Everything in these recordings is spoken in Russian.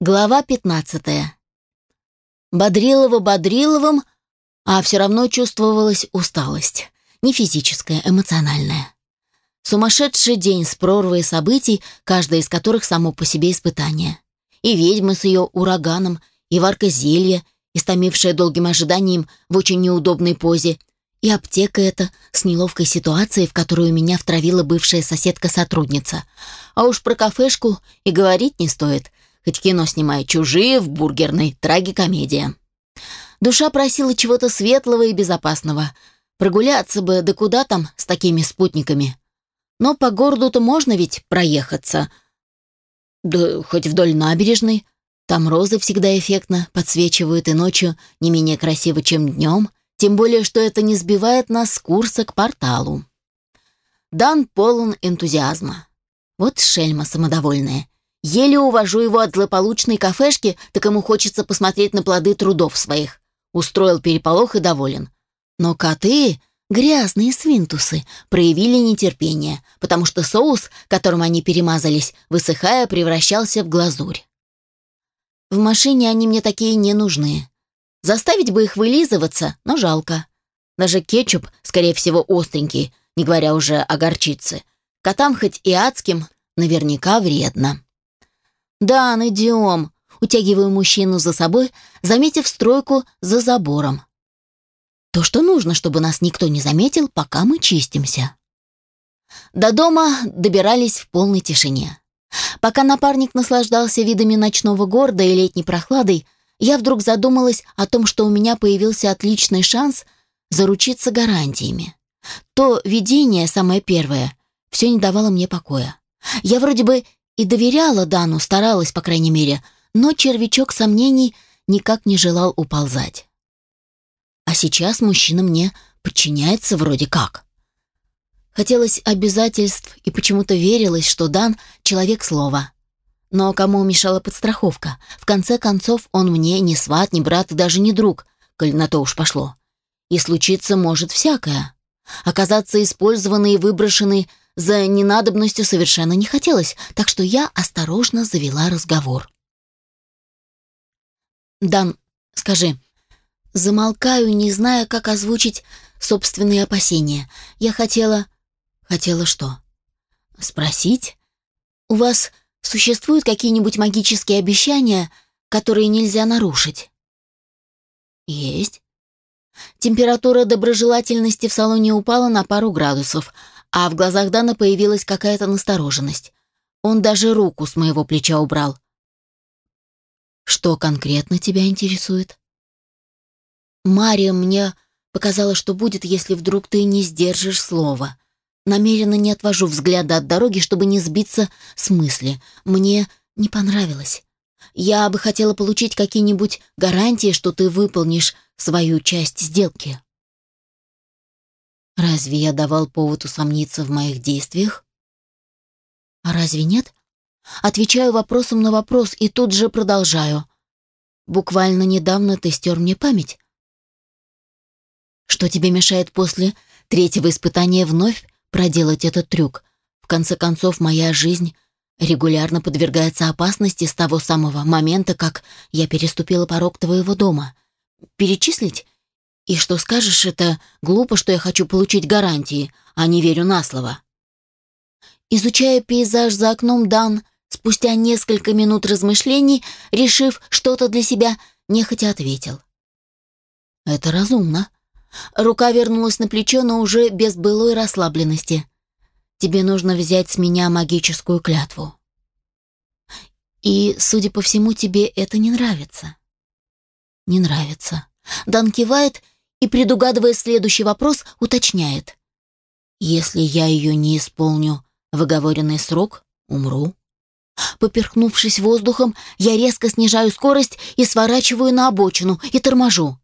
Глава 15. Бодрилова Бодриловым, а все равно чувствовалась усталость. Не физическая, эмоциональная. Сумасшедший день с прорвой событий, каждое из которых само по себе испытание. И ведьма с ее ураганом, и варка зелья, истомившая долгим ожиданием в очень неудобной позе, и аптека эта с неловкой ситуацией, в которую меня втравила бывшая соседка-сотрудница. А уж про кафешку и говорить не стоит — Хоть кино снимай чужие в бургерной, трагикомедия. Душа просила чего-то светлого и безопасного. Прогуляться бы, да куда там с такими спутниками. Но по городу-то можно ведь проехаться. Да хоть вдоль набережной. Там розы всегда эффектно подсвечивают и ночью не менее красиво, чем днем. Тем более, что это не сбивает нас с курса к порталу. Дан полон энтузиазма. Вот шельма самодовольная. Еле увожу его от злополучной кафешки, так ему хочется посмотреть на плоды трудов своих. Устроил переполох и доволен. Но коты, грязные свинтусы, проявили нетерпение, потому что соус, которым они перемазались, высыхая, превращался в глазурь. В машине они мне такие не нужны. Заставить бы их вылизываться, но жалко. Даже кетчуп, скорее всего, остренький, не говоря уже о горчице. Котам хоть и адским, наверняка вредно. «Да, идем», — утягиваю мужчину за собой, заметив стройку за забором. То, что нужно, чтобы нас никто не заметил, пока мы чистимся. До дома добирались в полной тишине. Пока напарник наслаждался видами ночного города и летней прохладой, я вдруг задумалась о том, что у меня появился отличный шанс заручиться гарантиями. То видение, самое первое, все не давало мне покоя. Я вроде бы и доверяла Дану, старалась, по крайней мере, но червячок сомнений никак не желал уползать. А сейчас мужчина мне подчиняется вроде как. Хотелось обязательств и почему-то верилось, что Дан — человек слова. Но кому мешала подстраховка? В конце концов, он мне ни сват, ни брат и даже не друг, коль на то уж пошло. И случиться может всякое. Оказаться использованной и выброшенной за ненадобностью совершенно не хотелось, так что я осторожно завела разговор. «Дан, скажи, замолкаю, не зная, как озвучить собственные опасения. Я хотела... Хотела что? Спросить? У вас существуют какие-нибудь магические обещания, которые нельзя нарушить?» «Есть». Температура доброжелательности в салоне упала на пару градусов, а в глазах Дана появилась какая-то настороженность. Он даже руку с моего плеча убрал. «Что конкретно тебя интересует?» «Мария мне показала, что будет, если вдруг ты не сдержишь слова. Намеренно не отвожу взгляда от дороги, чтобы не сбиться с мысли. Мне не понравилось. Я бы хотела получить какие-нибудь гарантии, что ты выполнишь свою часть сделки». Разве я давал повод усомниться в моих действиях? А разве нет? Отвечаю вопросом на вопрос и тут же продолжаю. Буквально недавно ты стер мне память. Что тебе мешает после третьего испытания вновь проделать этот трюк? В конце концов, моя жизнь регулярно подвергается опасности с того самого момента, как я переступила порог твоего дома. Перечислить и что скажешь, это глупо, что я хочу получить гарантии, а не верю на слово. Изучая пейзаж за окном, Дан, спустя несколько минут размышлений, решив что-то для себя, нехотя ответил. «Это разумно». Рука вернулась на плечо, но уже без былой расслабленности. «Тебе нужно взять с меня магическую клятву». «И, судя по всему, тебе это не нравится». «Не нравится». Дан кивает и, предугадывая следующий вопрос, уточняет. «Если я ее не исполню в оговоренный срок, умру». Поперхнувшись воздухом, я резко снижаю скорость и сворачиваю на обочину и торможу.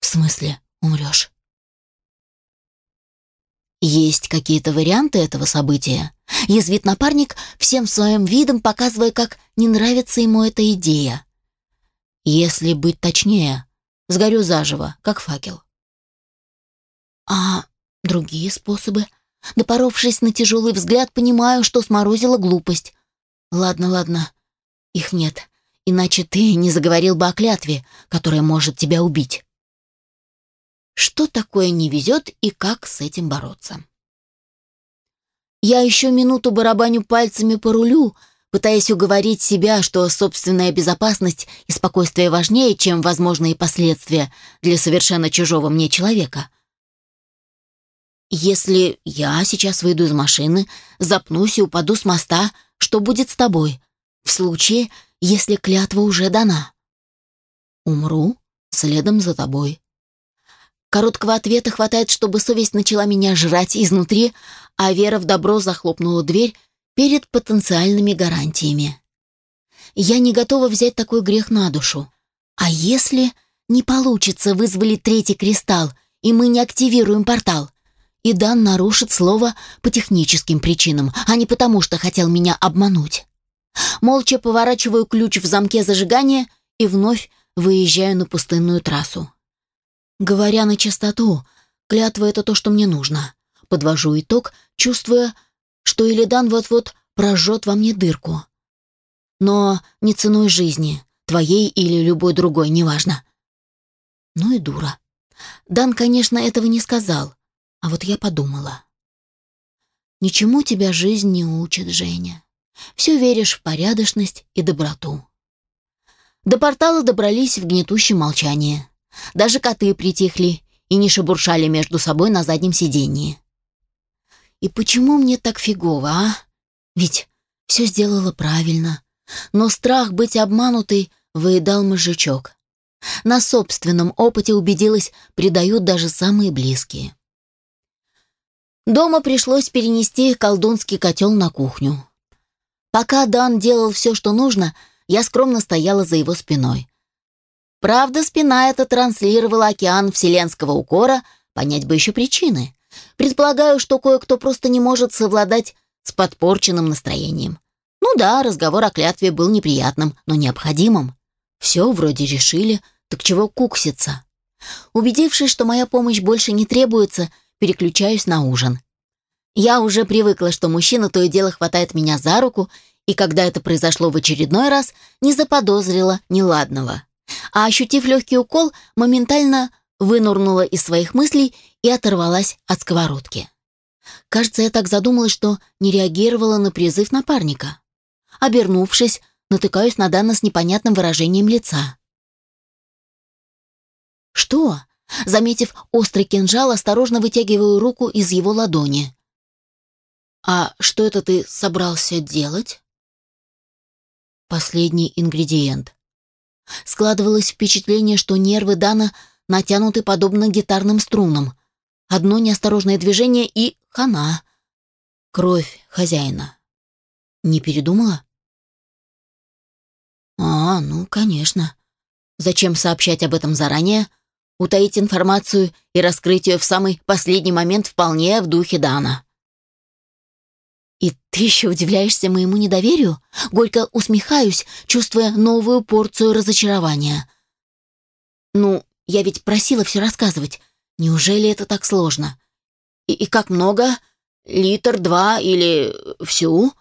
«В смысле умрешь?» «Есть какие-то варианты этого события?» Язвит напарник, всем своим видом показывая, как не нравится ему эта идея. «Если быть точнее, Сгорю заживо, как факел. А другие способы? Допоровшись на тяжелый взгляд, понимаю, что сморозила глупость. Ладно, ладно. Их нет, иначе ты не заговорил бы о клятве, которая может тебя убить. Что такое не везет и как с этим бороться? Я еще минуту барабаню пальцами по рулю, пытаясь уговорить себя, что собственная безопасность и спокойствие важнее, чем возможные последствия для совершенно чужого мне человека. Если я сейчас выйду из машины, запнусь и упаду с моста, что будет с тобой? В случае, если клятва уже дана. Умру следом за тобой. Короткого ответа хватает, чтобы совесть начала меня жрать изнутри, а вера в добро захлопнула дверь перед потенциальными гарантиями. Я не готова взять такой грех на душу. А если не получится вызволить третий кристалл, и мы не активируем портал? И Дан нарушит слово по техническим причинам, а не потому, что хотел меня обмануть. Молча поворачиваю ключ в замке зажигания и вновь выезжаю на пустынную трассу. Говоря на чистоту, клятва — это то, что мне нужно. Подвожу итог, чувствуя, что Илидан вот-вот прожжет во мне дырку. Но не ценой жизни, твоей или любой другой, неважно. Ну и дура. Дан, конечно, этого не сказал, а вот я подумала. Ничему тебя жизнь не учит, Женя. Все веришь в порядочность и доброту. До портала добрались в гнетущем молчании. Даже коты притихли и не шебуршали между собой на заднем сиденье. И почему мне так фигово, а? Ведь все сделала правильно. Но страх быть обманутой выедал мозжечок. На собственном опыте убедилась, предают даже самые близкие. Дома пришлось перенести колдунский котел на кухню. Пока Дан делал все, что нужно, я скромно стояла за его спиной. Правда, спина эта транслировала океан вселенского укора, понять бы еще причины. Предполагаю, что кое-кто просто не может совладать с подпорченным настроением. Ну да, разговор о клятве был неприятным, но необходимым. Все вроде решили, так чего кукситься? Убедившись, что моя помощь больше не требуется, переключаюсь на ужин. Я уже привыкла, что мужчина то и дело хватает меня за руку, и когда это произошло в очередной раз, не заподозрила неладного а, ощутив легкий укол, моментально вынурнула из своих мыслей и оторвалась от сковородки. Кажется, я так задумалась, что не реагировала на призыв напарника. Обернувшись, натыкаюсь на Дана с непонятным выражением лица. «Что?» Заметив острый кинжал, осторожно вытягиваю руку из его ладони. «А что это ты собрался делать?» Последний ингредиент. Складывалось впечатление, что нервы Дана натянуты подобно гитарным струнам. Одно неосторожное движение и хана. Кровь хозяина. Не передумала? А, ну, конечно. Зачем сообщать об этом заранее? Утаить информацию и раскрыть ее в самый последний момент вполне в духе Дана. «И ты еще удивляешься моему недоверию?» Горько усмехаюсь, чувствуя новую порцию разочарования. «Ну, я ведь просила все рассказывать. Неужели это так сложно? И, и как много? Литр, два или всю?»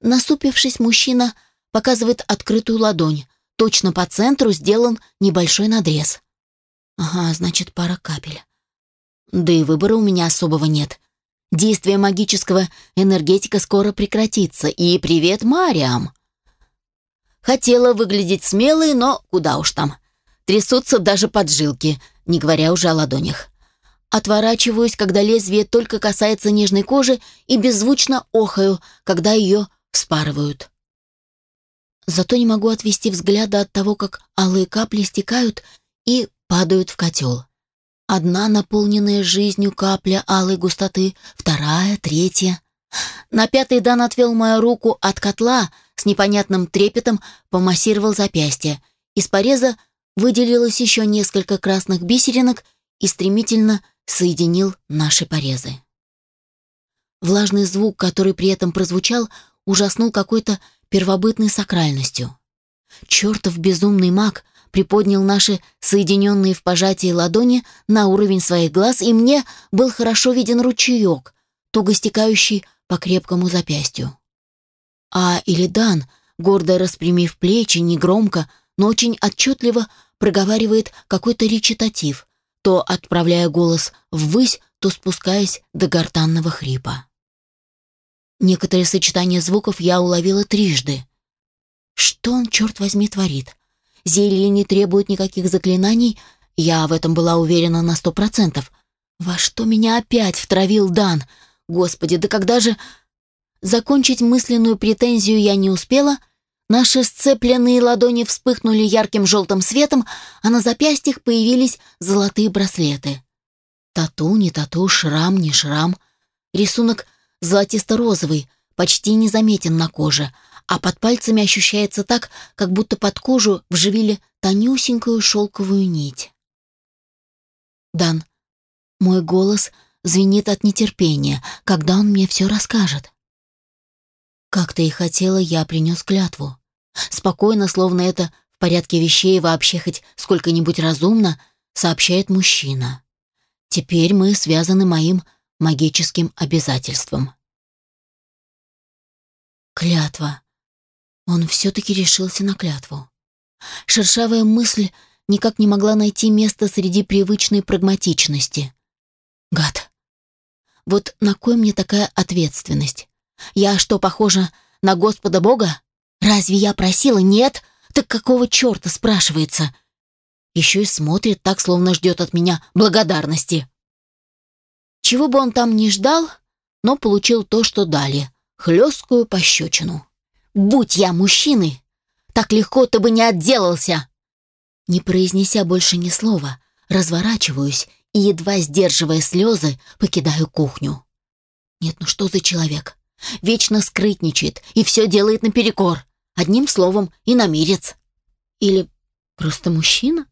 Насупившись, мужчина показывает открытую ладонь. Точно по центру сделан небольшой надрез. «Ага, значит, пара капель. Да и выбора у меня особого нет. Действие магического энергетика скоро прекратится. И привет, Мариам. Хотела выглядеть смелой, но куда уж там. Трясутся даже поджилки, не говоря уже о ладонях. Отворачиваюсь, когда лезвие только касается нежной кожи, и беззвучно охаю, когда ее вспарывают. Зато не могу отвести взгляда от того, как алые капли стекают и падают в котел. Одна наполненная жизнью капля алой густоты, вторая, третья. На пятый Дан отвел мою руку от котла, с непонятным трепетом помассировал запястье. Из пореза выделилось еще несколько красных бисеринок и стремительно соединил наши порезы. Влажный звук, который при этом прозвучал, ужаснул какой-то первобытной сакральностью. Чертов безумный маг приподнял наши соединенные в пожатии ладони на уровень своих глаз, и мне был хорошо виден ручеек, туго стекающий по крепкому запястью. А Илидан гордо распрямив плечи, негромко, но очень отчетливо проговаривает какой-то речитатив, то отправляя голос ввысь, то спускаясь до гортанного хрипа. Некоторые сочетания звуков я уловила трижды. Что он, черт возьми, творит? Зелье не требует никаких заклинаний, я в этом была уверена на сто процентов. Во что меня опять втравил Дан? Господи, да когда же... Закончить мысленную претензию я не успела. Наши сцепленные ладони вспыхнули ярким желтым светом, а на запястьях появились золотые браслеты. Тату, не тату, шрам, не шрам. Рисунок золотисто-розовый, почти незаметен на коже, а под пальцами ощущается так, как будто под кожу вживили тонюсенькую шелковую нить. «Дан, мой голос звенит от нетерпения, когда он мне все расскажет». «Как ты и хотела, я принес клятву». Спокойно, словно это в порядке вещей вообще хоть сколько-нибудь разумно, сообщает мужчина. «Теперь мы связаны моим магическим обязательством. Клятва. Он все-таки решился на клятву. Шершавая мысль никак не могла найти место среди привычной прагматичности. Гад. Вот на кой мне такая ответственность? Я что, похожа на Господа Бога? Разве я просила? Нет? Так какого черта, спрашивается? Еще и смотрит так, словно ждет от меня благодарности. Чего бы он там ни ждал, но получил то, что дали — хлесткую пощечину. «Будь я мужчиной, так легко ты бы не отделался!» Не произнеся больше ни слова, разворачиваюсь и, едва сдерживая слезы, покидаю кухню. Нет, ну что за человек? Вечно скрытничает и все делает наперекор. Одним словом, и намерец. Или просто мужчина?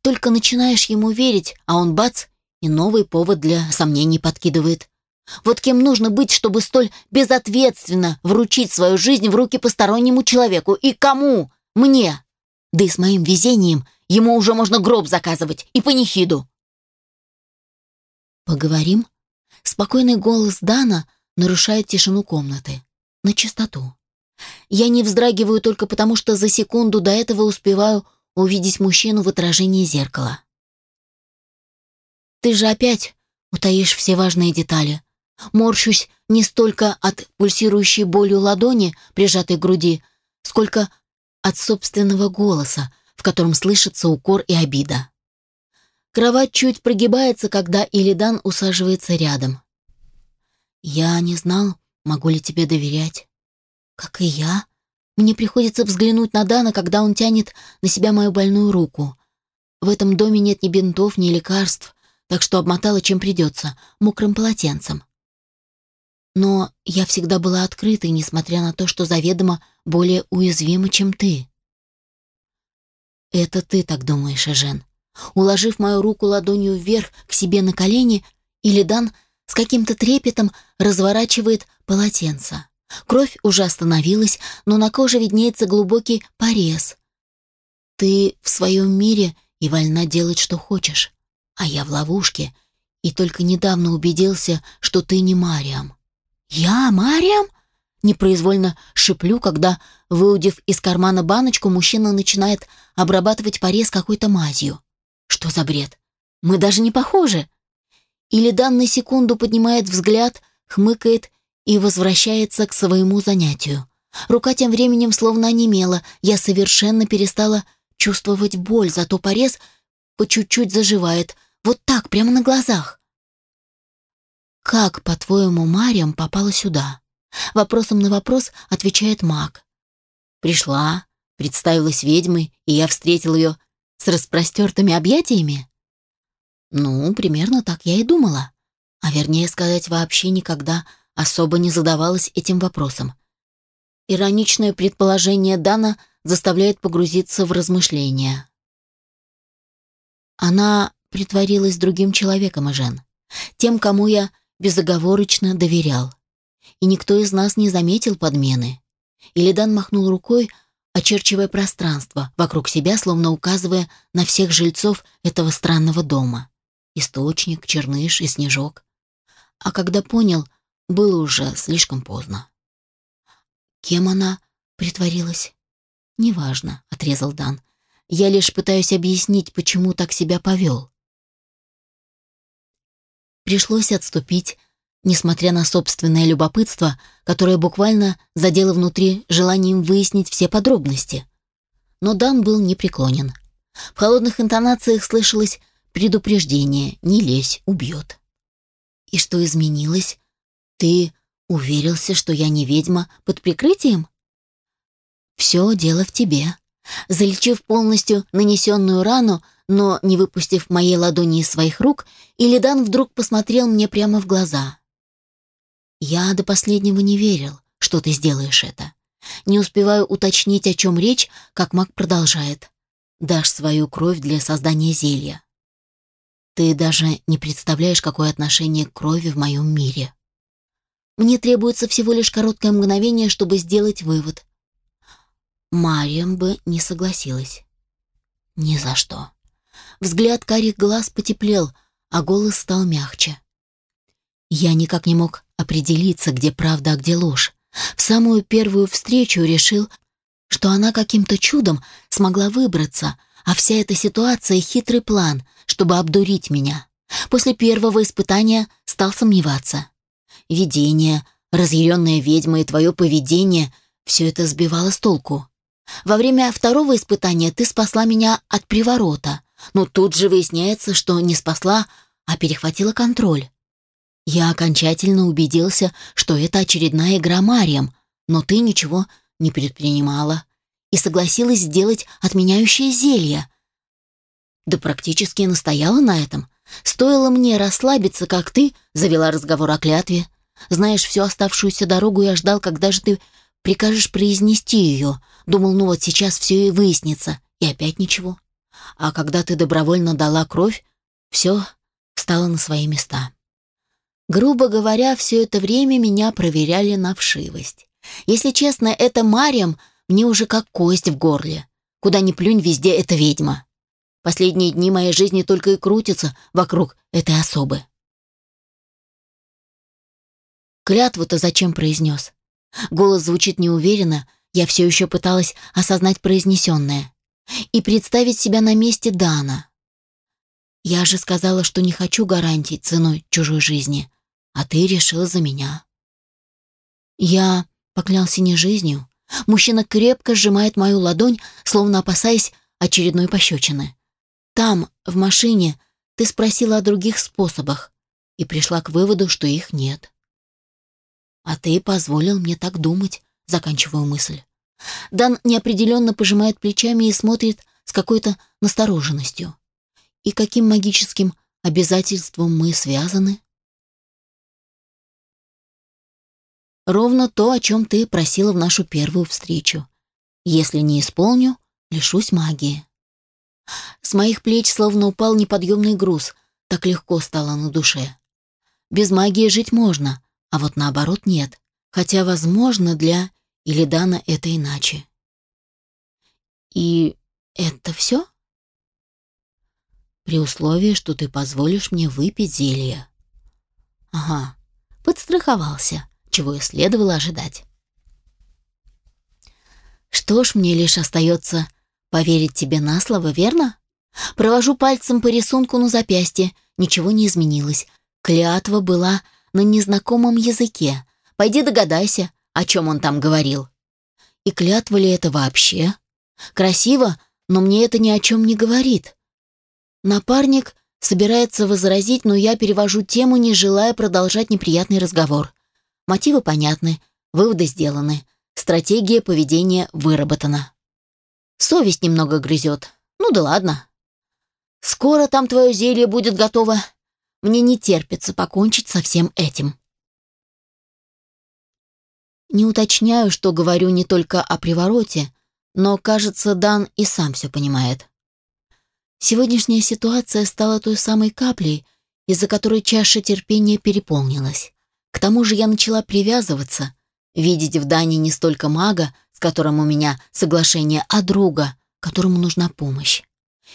Только начинаешь ему верить, а он бац и новый повод для сомнений подкидывает. Вот кем нужно быть, чтобы столь безответственно вручить свою жизнь в руки постороннему человеку? И кому? Мне. Да и с моим везением ему уже можно гроб заказывать и панихиду. Поговорим? Спокойный голос Дана нарушает тишину комнаты. На чистоту. Я не вздрагиваю только потому, что за секунду до этого успеваю увидеть мужчину в отражении зеркала. Ты же опять утаишь все важные детали. Морщусь не столько от пульсирующей болью ладони, прижатой к груди, сколько от собственного голоса, в котором слышится укор и обида. Кровать чуть прогибается, когда Илидан усаживается рядом. «Я не знал, могу ли тебе доверять». «Как и я. Мне приходится взглянуть на Дана, когда он тянет на себя мою больную руку. В этом доме нет ни бинтов, ни лекарств так что обмотала чем придется, мокрым полотенцем. Но я всегда была открытой, несмотря на то, что заведомо более уязвима, чем ты. Это ты так думаешь, Эжен. Уложив мою руку ладонью вверх к себе на колени, Илидан с каким-то трепетом разворачивает полотенце. Кровь уже остановилась, но на коже виднеется глубокий порез. Ты в своем мире и вольна делать, что хочешь а я в ловушке, и только недавно убедился, что ты не Мариам». «Я Мариам?» Непроизвольно шиплю, когда, выудив из кармана баночку, мужчина начинает обрабатывать порез какой-то мазью. «Что за бред? Мы даже не похожи!» Или данную секунду поднимает взгляд, хмыкает и возвращается к своему занятию. Рука тем временем словно онемела, я совершенно перестала чувствовать боль, зато порез по чуть-чуть заживает, вот так, прямо на глазах. «Как, по-твоему, Мариам попала сюда?» Вопросом на вопрос отвечает маг. «Пришла, представилась ведьмой, и я встретил ее с распростертыми объятиями?» «Ну, примерно так я и думала. А вернее сказать, вообще никогда особо не задавалась этим вопросом. Ироничное предположение Дана заставляет погрузиться в размышления. Она притворилась другим человеком, Эжен. Тем, кому я безоговорочно доверял. И никто из нас не заметил подмены. Илидан махнул рукой, очерчивая пространство вокруг себя, словно указывая на всех жильцов этого странного дома. Источник, черныш и снежок. А когда понял, было уже слишком поздно. Кем она? Притворилась. «Неважно», — отрезал Дан. «Я лишь пытаюсь объяснить, почему так себя повел». Пришлось отступить, несмотря на собственное любопытство, которое буквально задело внутри желанием выяснить все подробности. Но Дан был непреклонен. В холодных интонациях слышалось предупреждение «не лезь, убьет». «И что изменилось? Ты уверился, что я не ведьма под прикрытием?» «Все дело в тебе». Залечив полностью нанесенную рану, но не выпустив моей ладони из своих рук, Илидан вдруг посмотрел мне прямо в глаза. «Я до последнего не верил, что ты сделаешь это. Не успеваю уточнить, о чем речь, как маг продолжает. Дашь свою кровь для создания зелья. Ты даже не представляешь, какое отношение к крови в моем мире. Мне требуется всего лишь короткое мгновение, чтобы сделать вывод. Мариам бы не согласилась. Ни за что. Взгляд карих глаз потеплел, а голос стал мягче. Я никак не мог определиться, где правда, а где ложь. В самую первую встречу решил, что она каким-то чудом смогла выбраться, а вся эта ситуация — хитрый план, чтобы обдурить меня. После первого испытания стал сомневаться. Видение, разъяренная ведьма и твое поведение — все это сбивало с толку. Во время второго испытания ты спасла меня от приворота, но тут же выясняется, что не спасла, а перехватила контроль. Я окончательно убедился, что это очередная игра Марием, но ты ничего не предпринимала и согласилась сделать отменяющее зелье. Да практически настояла на этом. Стоило мне расслабиться, как ты завела разговор о клятве. Знаешь, всю оставшуюся дорогу я ждал, когда же ты прикажешь произнести ее. Думал, ну вот сейчас все и выяснится. И опять ничего. А когда ты добровольно дала кровь, все стало на свои места. Грубо говоря, все это время меня проверяли на вшивость. Если честно, это Мариам мне уже как кость в горле. Куда ни плюнь, везде это ведьма. Последние дни моей жизни только и крутятся вокруг этой особы. Клятву-то зачем произнес? Голос звучит неуверенно, я все еще пыталась осознать произнесенное и представить себя на месте Дана. Я же сказала, что не хочу гарантий ценой чужой жизни, а ты решила за меня. Я поклялся не жизнью. Мужчина крепко сжимает мою ладонь, словно опасаясь очередной пощечины. Там, в машине, ты спросила о других способах и пришла к выводу, что их нет. А ты позволил мне так думать, заканчиваю мысль. Дан неопределенно пожимает плечами и смотрит с какой-то настороженностью. И каким магическим обязательством мы связаны? Ровно то, о чем ты просила в нашу первую встречу. Если не исполню, лишусь магии. С моих плеч словно упал неподъемный груз, так легко стало на душе. Без магии жить можно, а вот наоборот нет, хотя, возможно, для Илидана это иначе. И это все? При условии, что ты позволишь мне выпить зелье. Ага, подстраховался чего и следовало ожидать. Что ж, мне лишь остается поверить тебе на слово, верно? Провожу пальцем по рисунку на запястье, ничего не изменилось. Клятва была на незнакомом языке. Пойди догадайся, о чем он там говорил. И клятва ли это вообще? Красиво, но мне это ни о чем не говорит. Напарник собирается возразить, но я перевожу тему, не желая продолжать неприятный разговор. Мотивы понятны, выводы сделаны, стратегия поведения выработана. Совесть немного грызет. Ну да ладно. Скоро там твое зелье будет готово. Мне не терпится покончить со всем этим. Не уточняю, что говорю не только о привороте, но, кажется, Дан и сам все понимает. Сегодняшняя ситуация стала той самой каплей, из-за которой чаша терпения переполнилась. К тому же я начала привязываться, видеть в Дане не столько мага, с которым у меня соглашение, а друга, которому нужна помощь.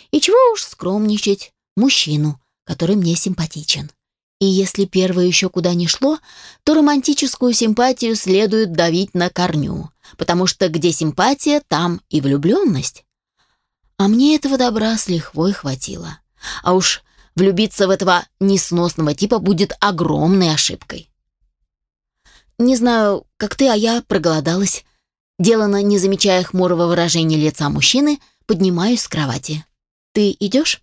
И чего уж скромничать, мужчину, который мне симпатичен. И если первое еще куда не шло, то романтическую симпатию следует давить на корню, потому что где симпатия, там и влюбленность. А мне этого добра с лихвой хватило. А уж влюбиться в этого несносного типа будет огромной ошибкой. Не знаю, как ты, а я проголодалась. Делано, не замечая хмурого выражения лица мужчины, поднимаюсь с кровати. Ты идешь?